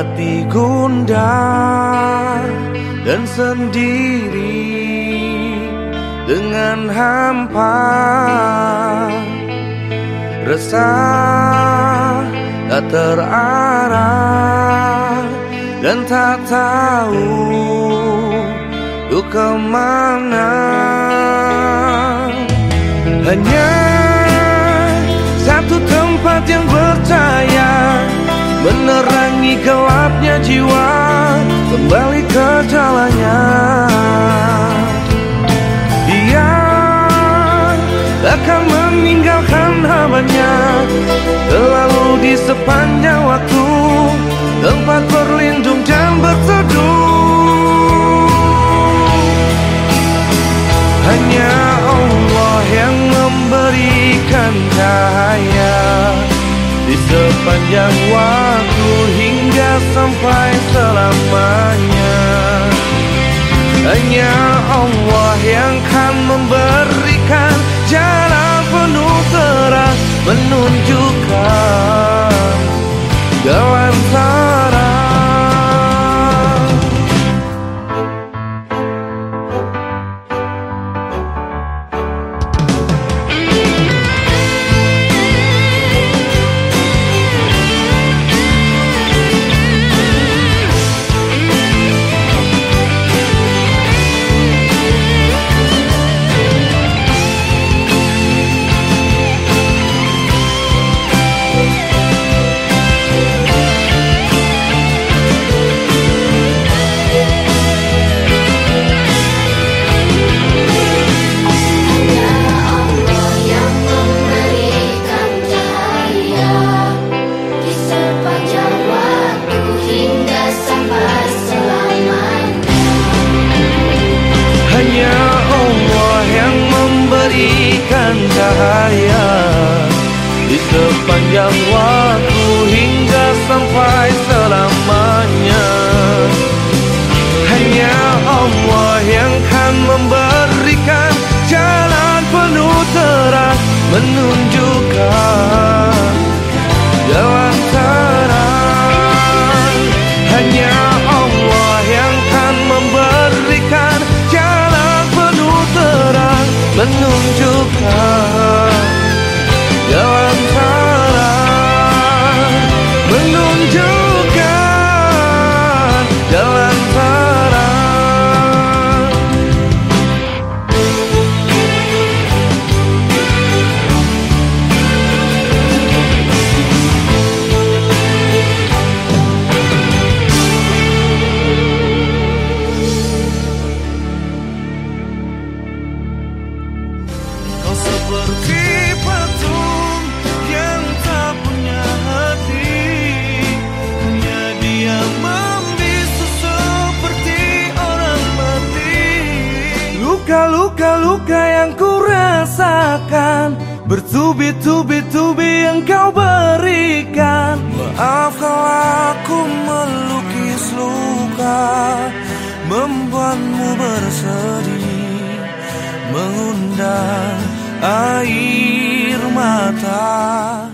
hati gundah dan sendiri dengan hampa. Resah tak terarah dan tak tahu untuk ke mana. Hanya gelapnya jiwa kembali ke jalannya dia akan meninggalkan hambanya Selalu di sepanjang waktu Tempat berlindung dan berteduh. Hanya Allah yang memberikan cahaya Di sepanjang waktu sampai selamanya. Hanya Allah yang kan memberikan jalan penuh terang menunjukkan waktu hingga sampai selamanya. Hanya Allah yang kan memberikan jalan penuh terang Menunjukkan Luka-luka luka yang ku rasakan Bertubi-tubi-tubi yang kau berikan. Maaf kalau aku melukis luka. Membuatmu bersedih. Mengundang air mata